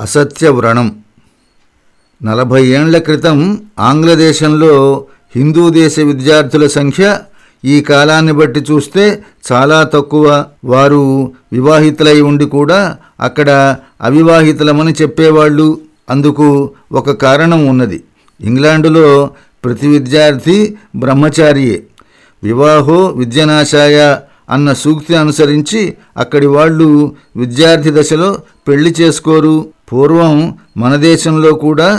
అసత్య వ్రణం నలభై ఏండ్ల క్రితం ఆంగ్లదేశంలో హిందూ దేశ విద్యార్థుల సంఖ్య ఈ కాలాన్ని బట్టి చూస్తే చాలా తక్కువ. వారు వివాహితులై ఉండి కూడా అక్కడ అవివాహితులమని చెప్పేవాళ్ళు. అందుకు ఒక కారణం ఉన్నది. ఇంగ్లాండులో ప్రతి విద్యార్థి బ్రహ్మచారియే. వివాహో విద్యనాశాయ అన్న సూక్తి అనుసరించి అక్కడి వాళ్ళు విద్యార్థి దశలో పెళ్ళి చేసుకోరు. పూర్వం మన దేశంలో కూడా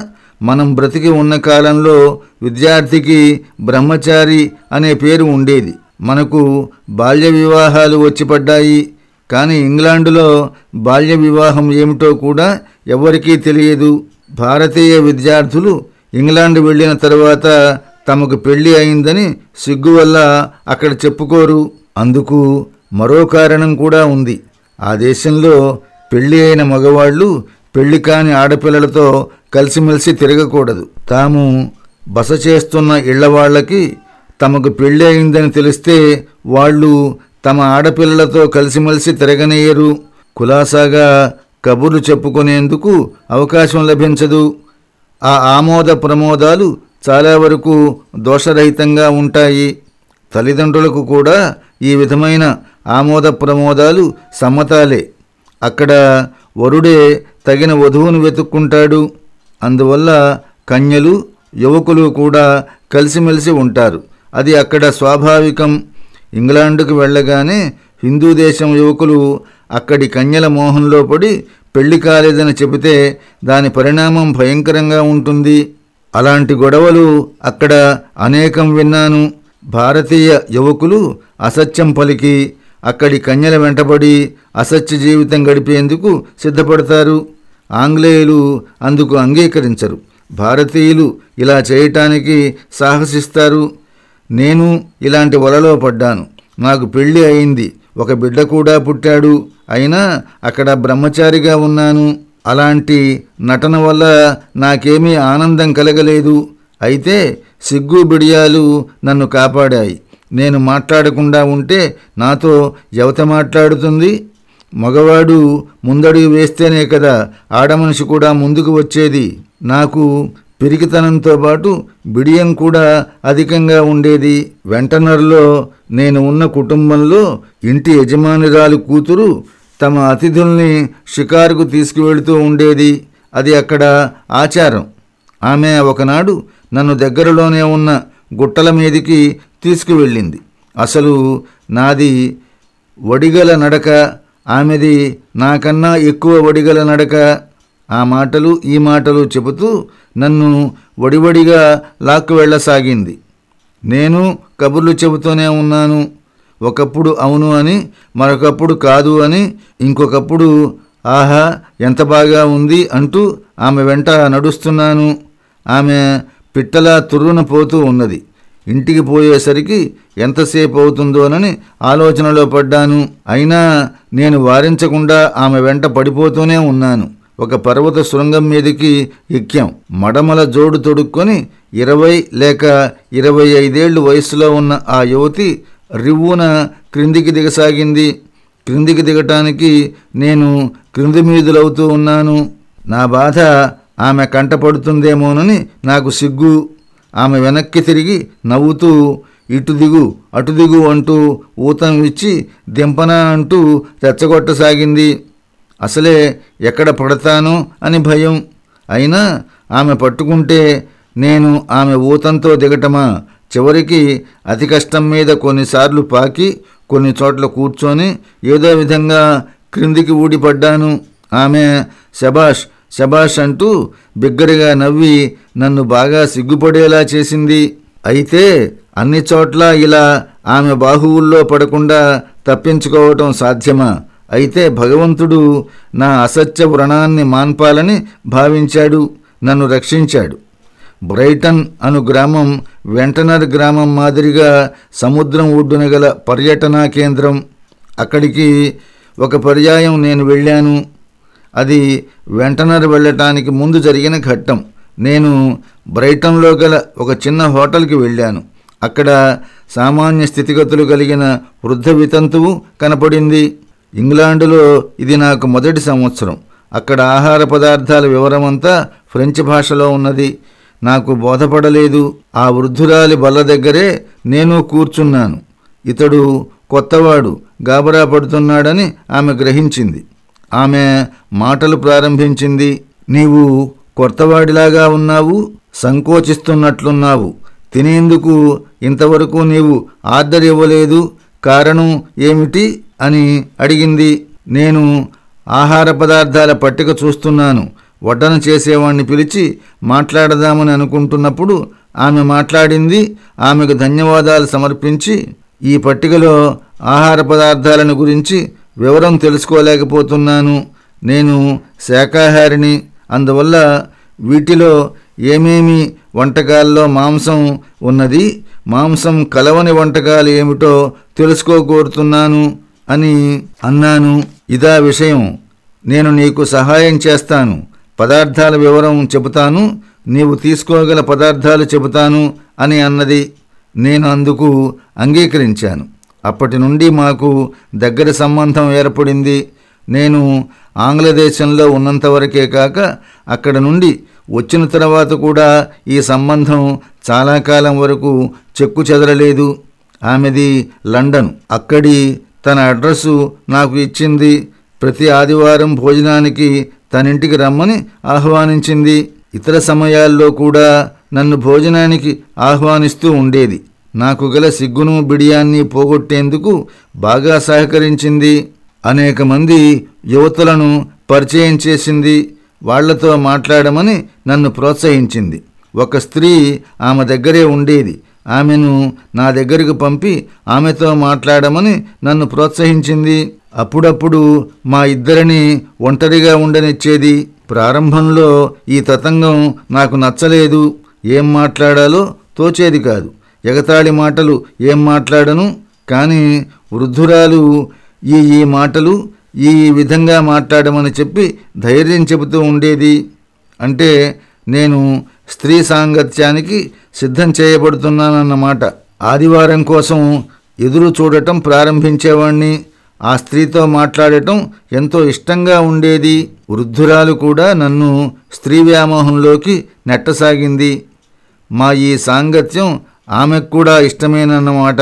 మనం బ్రతికి ఉన్న కాలంలో విద్యార్థికి బ్రహ్మచారి అనే పేరు ఉండేది. మనకు బాల్య వివాహాలు వచ్చి పడ్డాయి కానీ ఇంగ్లాండులో బాల్య వివాహం ఏమిటో కూడా ఎవరికీ తెలియదు. భారతీయ విద్యార్థులు ఇంగ్లాండ్ వెళ్ళిన తర్వాత తమకు పెళ్ళి అయిందని సిగ్గు వల్ల అక్కడ చెప్పుకోరు. అందుకు మరో కారణం కూడా ఉంది. ఆ దేశంలో పెళ్ళి అయిన మగవాళ్ళు పెళ్ళి కాని ఆడపిల్లలతో కలిసిమెలిసి తిరగకూడదు. తాము బస చేస్తున్న ఇళ్ళవాళ్ళకి తమకు పెళ్ళి అయిందని తెలిస్తే వాళ్ళు తమ ఆడపిల్లలతో కలిసిమెలిసి తిరగనేయరు. కులాసాగా కబుర్లు చెప్పుకునేందుకు అవకాశం లభించదు. ఆ ఆమోద ప్రమోదాలు చాలా వరకు దోషరహితంగా ఉంటాయి. తల్లిదండ్రులకు కూడా ఈ విధమైన ఆమోద ప్రమోదాలు సమ్మతాలే. అక్కడ వరుడే తగిన వధువును వెతుక్కుంటాడు. అందువల్ల కన్యలు యువకులు కూడా కలిసిమెలిసి ఉంటారు. అది అక్కడ స్వాభావికం. ఇంగ్లాండుకు వెళ్ళగానే హిందూ దేశం యువకులు అక్కడి కన్యల మోహంలో పడి పెళ్ళి కాలేదని చెబితే దాని పరిణామం భయంకరంగా ఉంటుంది. అలాంటి గొడవలు అక్కడ అనేకం విన్నాను. భారతీయ యువకులు అసత్యం పలికి అక్కడి కన్యల వెంటబడి అసత్య జీవితం గడిపేందుకు సిద్ధపడతారు. ఆంగ్లేయులు అందుకు అంగీకరించరు. భారతీయులు ఇలా చేయటానికి సాహసిస్తారు. నేను ఇలాంటి వలలో పడ్డాను. నాకు పెళ్ళి అయింది. ఒక బిడ్డ కూడా పుట్టాడు. అయినా అక్కడ బ్రహ్మచారిగా ఉన్నాను. అలాంటి నటన వల్ల నాకేమీ ఆనందం కలగలేదు. అయితే సిగ్గు బిడియాలు నన్ను కాపాడాయి. నేను మాట్లాడకుండా ఉంటే నాతో యువత మాట్లాడుతుంది? మగవాడు ముందడుగు వేస్తేనే కదా ఆడమనిషి కూడా ముందుకు వచ్చేది. నాకు పిరికితనంతో పాటు బిడియం కూడా అధికంగా ఉండేది. వెంటనర్లో నేను ఉన్న కుటుంబంలో ఇంటి యజమానురాలు కూతురు తమ అతిథుల్ని షికారుకు తీసుకువెళుతూ ఉండేది. అది అక్కడ ఆచారం. ఆమె ఒకనాడు నన్ను దగ్గరలోనే ఉన్న గుట్టల మీదికి తీసుకువెళ్ళింది. అసలు నాది వడిగల నడక ఆమెది నాకన్నా ఎక్కువ వడిగల నడక. ఆ మాటలు ఈ మాటలు చెబుతూ నన్ను వడివడిగా లాక్కు వెళ్ళసాగింది నేను కబుర్లు చెబుతూనే ఉన్నాను. ఒకప్పుడు అవును అని మరొకప్పుడు కాదు అని ఇంకొకప్పుడు ఆహా ఎంత బాగా ఉంది అంటూ ఆమె వెంట నడుస్తున్నాను. ఆమె పిట్టలా తుర్రున పోతూ ఉన్నది. ఇంటికి పోయేసరికి ఎంతసేపు అవుతుందోనని ఆలోచనలో పడ్డాను. అయినా నేను వారించకుండా ఆమె వెంట పడిపోతూనే ఉన్నాను. ఒక పర్వత శృంగం మీదకి ఎక్కాం. మడమల జోడు తొడుక్కొని ఇరవై లేక ఇరవై ఐదేళ్ళు వయసులో ఉన్న ఆ యువతి రివ్వున క్రిందికి దిగసాగింది. క్రిందికి దిగటానికి నేను క్రింది మీదులవుతూ ఉన్నాను. నా బాధ ఆమె కంటపడుతుందేమోనని నాకు సిగ్గు. ఆమె వెనక్కి తిరిగి నవ్వుతూ ఇటు దిగు అటు దిగు అంటూ ఊతం ఇచ్చి దింపనా అంటూ రెచ్చగొట్టసాగింది. అసలే ఎక్కడ పడతాను? అని భయం. అయినా ఆమె పట్టుకుంటే నేను ఆమె ఊతంతో దిగటమా? చివరికి అతి కష్టం మీద కొన్నిసార్లు పాకి కొన్ని చోట్ల కూర్చొని ఏదో విధంగా క్రిందికి ఊడిపడ్డాను. ఆమె శబాష్ శబాష్ అంటూ బిగ్గరగా నవ్వి నన్ను బాగా సిగ్గుపడేలా చేసింది. అయితే అన్ని చోట్ల ఇలా ఆమె బాహువుల్లో పడకుండా తప్పించుకోవటం సాధ్యమా? అయితే భగవంతుడు నా అసత్య వ్రణాన్ని మాన్పాలని భావించాడు నన్ను రక్షించాడు. బ్రైటన్ అను గ్రామం వెంటనర్ గ్రామం మాదిరిగా సముద్రం ఒడ్డున గల పర్యటనా కేంద్రం. అక్కడికి ఒక పర్యాయం నేను వెళ్ళాను. అది వెంటనర్ వెళ్ళటానికి ముందు జరిగిన ఘట్టం. నేను బ్రైటన్లో గల ఒక చిన్న హోటల్కి వెళ్ళాను. అక్కడ సామాన్య స్థితిగతులు కలిగిన వృద్ధ వితంతువు కనపడింది. ఇంగ్లాండులో ఇది నాకు మొదటి సంవత్సరం. అక్కడ ఆహార పదార్థాల వివరమంతా ఫ్రెంచ్ భాషలో ఉన్నది. నాకు బోధపడలేదు. ఆ వృద్ధురాలి బల్ల దగ్గరే నేను కూర్చున్నాను. ఇతడు కొత్తవాడు గాబరా పడుతున్నాడని ఆమె గ్రహించింది. ఆమె మాటలు ప్రారంభించింది. నీవు కొత్తవాడిలాగా ఉన్నావు సంకోచిస్తున్నట్లున్నావు. తినేందుకు ఇంతవరకు నీవు ఆర్డర్ ఇవ్వలేదు కారణం ఏమిటి అని అడిగింది. నేను ఆహార పదార్థాల పట్టిక చూస్తున్నాను. వడ్డన చేసేవాణ్ణి పిలిచి మాట్లాడదామని అనుకుంటున్నప్పుడు ఆమె మాట్లాడింది. ఆమెకు ధన్యవాదాలు సమర్పించి ఈ పట్టికలో ఆహార పదార్థాలను గురించి వివరం తెలుసుకోలేకపోతున్నాను. నేను శాకాహారిని. అందువల్ల వీటిలో ఏమేమి వంటకాల్లో మాంసం ఉన్నది మాంసం కలవని వంటకాలు ఏమిటో తెలుసుకోకూరుతున్నాను అని అన్నాను. ఇదా విషయం. నేను నీకు సహాయం చేస్తాను. పదార్థాల వివరం చెబుతాను. నీవు తీసుకోగల పదార్థాలు చెబుతాను అని అన్నది నేను అందుకు అంగీకరించాను. అప్పటి నుండి మాకు దగ్గర సంబంధం ఏర్పడింది. నేను ఆంగ్లదేశంలో ఉన్నంతవరకే కాక అక్కడ నుండి వచ్చిన తర్వాత కూడా ఈ సంబంధం చాలా కాలం వరకు చెక్కు చెదరలేదు. ఆమెది లండన్. అక్కడి తన అడ్రస్సు నాకు ఇచ్చింది. ప్రతి ఆదివారం భోజనానికి తనింటికి రమ్మని ఆహ్వానించింది. ఇతర సమయాల్లో కూడా నన్ను భోజనానికి ఆహ్వానిస్తూ ఉండేది. నాకు గల సిగ్గును బిడియాన్ని పోగొట్టేందుకు బాగా సహకరించింది. అనేక మంది యువతులను పరిచయం చేసింది. వాళ్ళతో మాట్లాడమని నన్ను ప్రోత్సహించింది. ఒక స్త్రీ ఆమె దగ్గరే ఉండేది. ఆమెను నా దగ్గరకు పంపి ఆమెతో మాట్లాడమని నన్ను ప్రోత్సహించింది. అప్పుడప్పుడు మా ఇద్దరిని ఒంటరిగా ఉండనిచ్చేది. ప్రారంభంలో ఈ తతంగం నాకు నచ్చలేదు. ఏం మాట్లాడాలో తోచేది కాదు. ఎగతాళి మాటలు ఏం మాట్లాడను? కానీ వృద్ధురాలు ఈ ఈ మాటలు ఈ విధంగా మాట్లాడమని చెప్పి ధైర్యం చెబుతూ ఉండేది. అంటే నేను స్త్రీ సాంగత్యానికి సిద్ధం చేయబడుతున్నానన్నమాట. ఆదివారం కోసం ఎదురు చూడటం ప్రారంభించేవాణ్ణి. ఆ స్త్రీతో మాట్లాడటం ఎంతో ఇష్టంగా ఉండేది. వృద్ధురాలు కూడా నన్ను స్త్రీ వ్యామోహంలోకి నెట్టసాగింది. మా ఈ సాంగత్యం ఆమెకు కూడా ఇష్టమేనన్నమాట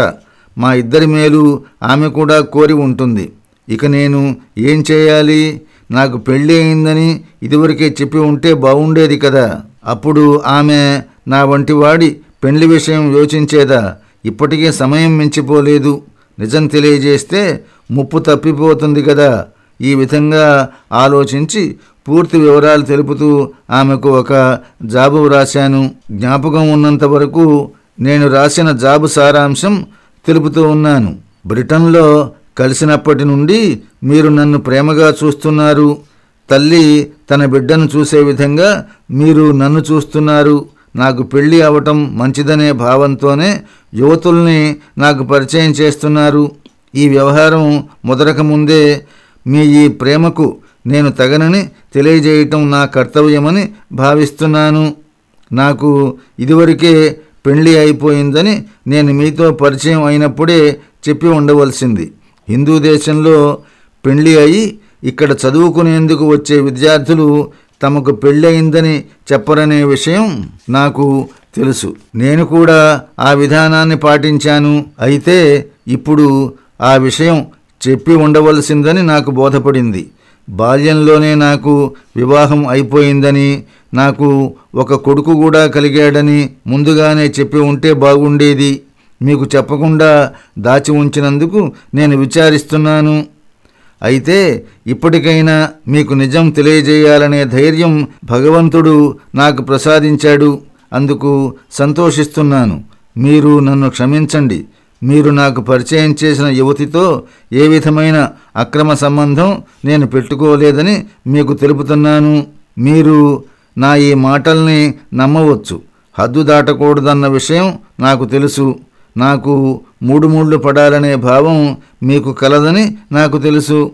మా ఇద్దరి మేలు ఆమె కూడా కోరి ఉంటుంది. ఇక నేను ఏం చేయాలి? నాకు పెళ్ళి అయిందని ఇదివరకే చెప్పి ఉంటే బాగుండేది కదా. అప్పుడు ఆమె నా వంటివాడి పెళ్ళి విషయం యోచించేదా? ఇప్పటికే సమయం మించిపోలేదు. నిజం తెలియజేస్తే ముప్పు తప్పిపోతుంది కదా. ఈ విధంగా ఆలోచించి పూర్తి వివరాలు తెలుపుతూ ఆమెకు ఒక జాబు రాశాను జ్ఞాపకం ఉన్నంత వరకు నేను రాసిన జాబు సారాంశం తెలుపుతూ ఉన్నాను. బ్రిటన్లో కలిసినప్పటి నుండి మీరు నన్ను ప్రేమగా చూస్తున్నారు. తల్లి తన బిడ్డను చూసే విధంగా మీరు నన్ను చూస్తున్నారు. నాకు పెళ్ళి అవటం మంచిదనే భావంతోనే యువతుల్ని నాకు పరిచయం చేస్తున్నారు. ఈ వ్యవహారం మొదలక ముందే మీ ఈ ప్రేమకు నేను తగనని తెలియజేయటం నా కర్తవ్యమని భావిస్తున్నాను. నాకు ఇదివరకే పెళ్ళి అయిపోయిందని నేను మీతో పరిచయం అయినప్పుడే చెప్పి ఉండవలసింది. హిందూ దేశంలో పెళ్ళి అయి ఇక్కడ చదువుకునేందుకు వచ్చే విద్యార్థులు తమకు పెళ్ళయిందని చెప్పరనే విషయం నాకు తెలుసు. నేను కూడా ఆ విధానాన్ని పాటించాను. అయితే ఇప్పుడు ఆ విషయం చెప్పి ఉండవలసిందని నాకు బోధపడింది. బాల్యంలోనే నాకు వివాహం అయిపోయిందని నాకు ఒక కొడుకు కూడా కలిగాడని ముందుగానే చెప్పి ఉంటే బాగుండేది. మీకు చెప్పకుండా దాచి ఉంచినందుకు నేను విచారిస్తున్నాను. అయితే ఇప్పటికైనా మీకు నిజం తెలియజేయాలనే ధైర్యం భగవంతుడు నాకు ప్రసాదించాడు. అందుకు సంతోషిస్తున్నాను. మీరు నన్ను క్షమించండి. మీరు నాకు పరిచయం చేసిన యువతితో ఏ విధమైన అక్రమ సంబంధం నేను పెట్టుకోలేదని మీకు తెలుపుతున్నాను. మీరు నా ఈ మాటల్ని నమ్మవచ్చు. హద్దు దాటకూడదన్న విషయం నాకు తెలుసు. నాకు మూడు మూళ్ళు పడాలనే భావం మీకు కలదని నాకు తెలుసు.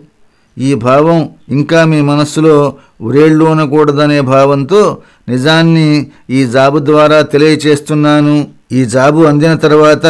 ఈ భావం ఇంకా మీ మనస్సులో ఉరేళ్ళూనకూడదనే భావంతో నిజాన్ని ఈ జాబు ద్వారా తెలియచేస్తున్నాను. ఈ జాబు అందిన తర్వాత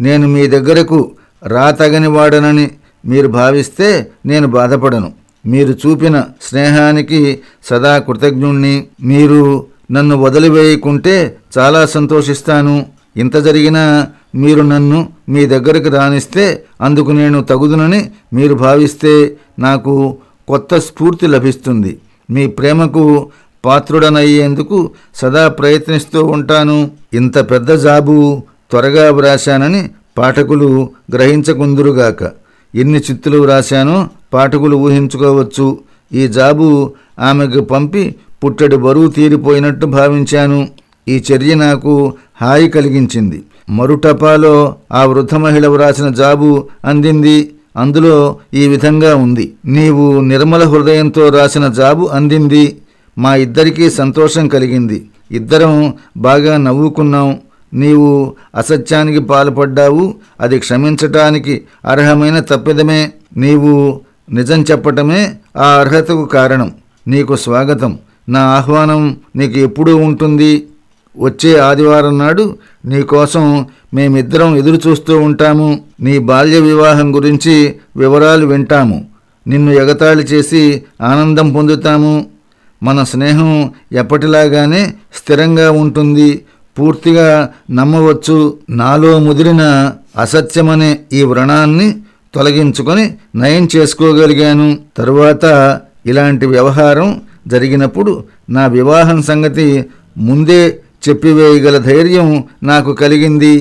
నేను మీ దగ్గరకు రాతగని వాడనని మీరు భావిస్తే నేను బాధపడను. మీరు చూపిన స్నేహానికి సదా కృతజ్ఞుణ్ణి. మీరు నన్ను వదిలివేయకుంటే చాలా సంతోషిస్తాను. ఇంత జరిగినా మీరు నన్ను మీ దగ్గరకు రానిస్తే అందుకు నేను తగుదునని మీరు భావిస్తే నాకు కొత్త స్ఫూర్తి లభిస్తుంది. మీ ప్రేమకు పాత్రుడనయ్యేందుకు సదా ప్రయత్నిస్తూ ఉంటాను. ఇంత పెద్ద జాబు త్వరగా వ్రాశానని పాఠకులు గ్రహించకుందురుగాక. ఎన్ని చిత్తులు వ్రాశానో పాఠకులు ఊహించుకోవచ్చు. ఈ జాబు ఆమెకు పంపి పుట్టడి బరువు తీరిపోయినట్టు భావించాను. ఈ చర్య నాకు హాయి కలిగించింది. మరుటపాలో ఆ వృద్ధ మహిళ వ్రాసిన జాబు అందింది. అందులో ఈ విధంగా ఉంది. నీవు నిర్మల హృదయంతో రాసిన జాబు అందింది. మా ఇద్దరికీ సంతోషం కలిగింది. ఇద్దరం బాగా నవ్వుకున్నాం. నీవు అసత్యానికి పాల్పడ్డావు అది క్షమించటానికి అర్హమైన తప్పిదమే. నీవు నిజం చెప్పటమే ఆ అర్హతకు కారణం. నీకు స్వాగతం. నా ఆహ్వానం నీకు ఎప్పుడూ ఉంటుంది. వచ్చే ఆదివారం నాడు నీకోసం మేమిద్దరం ఎదురు చూస్తూ ఉంటాము. నీ బాల్య వివాహం గురించి వివరాలు వింటాము. నిన్ను ఎగతాళి చేసి ఆనందం పొందుతాము. మన స్నేహం ఎప్పటిలాగానే స్థిరంగా ఉంటుంది. పూర్తిగా నమ్మవచ్చు. నాలో ముదిరిన అసత్యమనే ఈ వ్రణాన్ని తొలగించుకొని నయం చేసుకోగలిగాను. తరువాత ఇలాంటి వ్యవహారం జరిగినప్పుడు నా వివాహం సంగతి ముందే చెప్పివేయగల ధైర్యం నాకు కలిగింది.